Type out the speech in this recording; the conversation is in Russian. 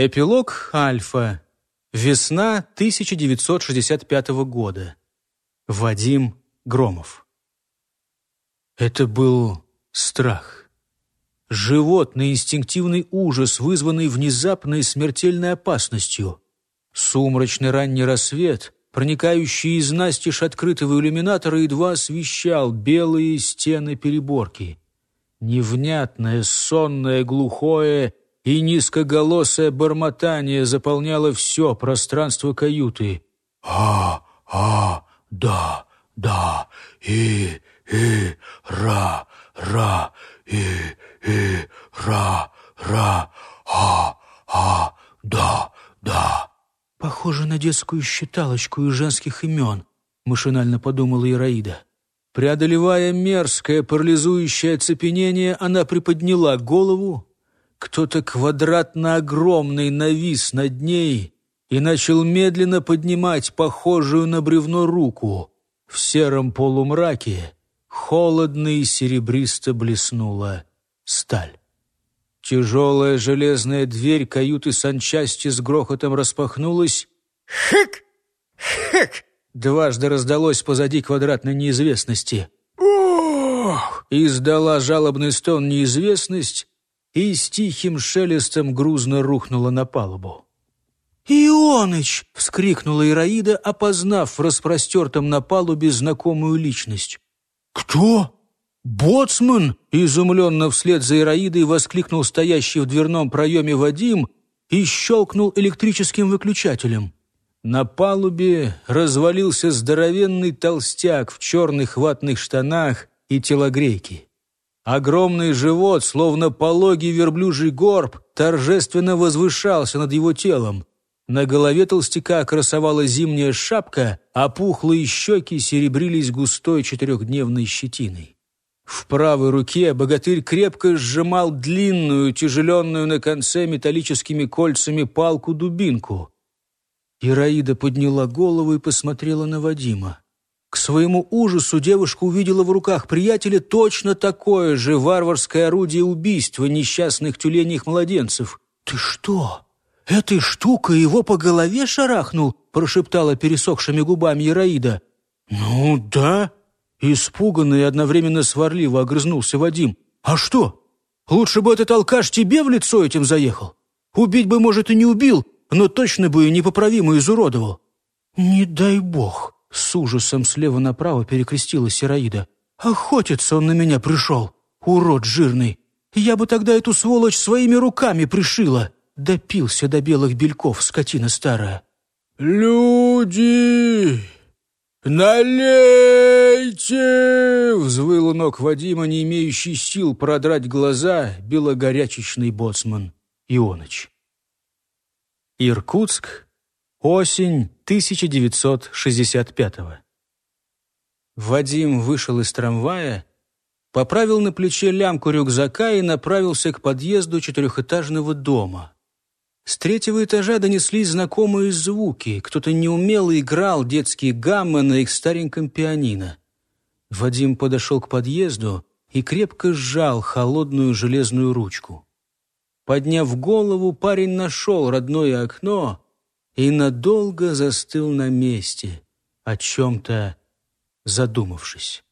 Эпилог «Альфа». Весна 1965 года. Вадим Громов. Это был страх. Животный инстинктивный ужас, вызванный внезапной смертельной опасностью. Сумрачный ранний рассвет, проникающий из настежь открытого иллюминатора, едва освещал белые стены переборки. Невнятное, сонное, глухое и низкоголосое бормотание заполняло все пространство каюты. «А, а, да, да, и, и, ра, ра, и, и, ра, ра, а, а, да, да». «Похоже на детскую считалочку из женских имен», — машинально подумала Ираида. Преодолевая мерзкое парализующее оцепенение, она приподняла голову. Кто-то квадратно огромный навис над ней и начал медленно поднимать похожую на бревно руку. В сером полумраке холодно и серебристо блеснула сталь. Тяжелая железная дверь каюты санчасти с грохотом распахнулась. «Хык! Хык!» Дважды раздалось позади квадратной неизвестности. «Ох!» Издала жалобный стон неизвестность и с тихим шелестом грузно рухнула на палубу. «Ионыч!» — вскрикнула Ираида, опознав в распростертом на палубе знакомую личность. «Кто?» «Боцман!» — изумленно вслед за Ираидой воскликнул стоящий в дверном проеме Вадим и щелкнул электрическим выключателем. На палубе развалился здоровенный толстяк в черных ватных штанах и телогрейке. Огромный живот, словно пологий верблюжий горб, торжественно возвышался над его телом. На голове толстяка красовалась зимняя шапка, а пухлые щеки серебрились густой четырехдневной щетиной. В правой руке богатырь крепко сжимал длинную, тяжеленную на конце металлическими кольцами палку-дубинку. Ираида подняла голову и посмотрела на Вадима. Своему ужасу девушка увидела в руках приятеля точно такое же варварское орудие убийства несчастных тюленей-младенцев. «Ты что, этой штукой его по голове шарахнул?» прошептала пересохшими губами Ираида. «Ну да», — испуганно и одновременно сварливо огрызнулся Вадим. «А что? Лучше бы этот алкаш тебе в лицо этим заехал. Убить бы, может, и не убил, но точно бы непоправимо изуродовал». «Не дай бог!» — с ужасом слева направо перекрестила Сираида. «Охотиться он на меня пришел, урод жирный! Я бы тогда эту сволочь своими руками пришила!» Допился до белых бельков, скотина старая. «Люди! Налейте!» — взвыл у ног Вадима, не имеющий сил продрать глаза, белогорячечный боцман Ионыч. Иркутск. Осень 1965-го. Вадим вышел из трамвая, поправил на плече лямку рюкзака и направился к подъезду четырехэтажного дома. С третьего этажа донеслись знакомые звуки. Кто-то неумело играл детские гаммы на их стареньком пианино. Вадим подошел к подъезду и крепко сжал холодную железную ручку. Подняв голову, парень нашел родное окно и надолго застыл на месте, о чем-то задумавшись.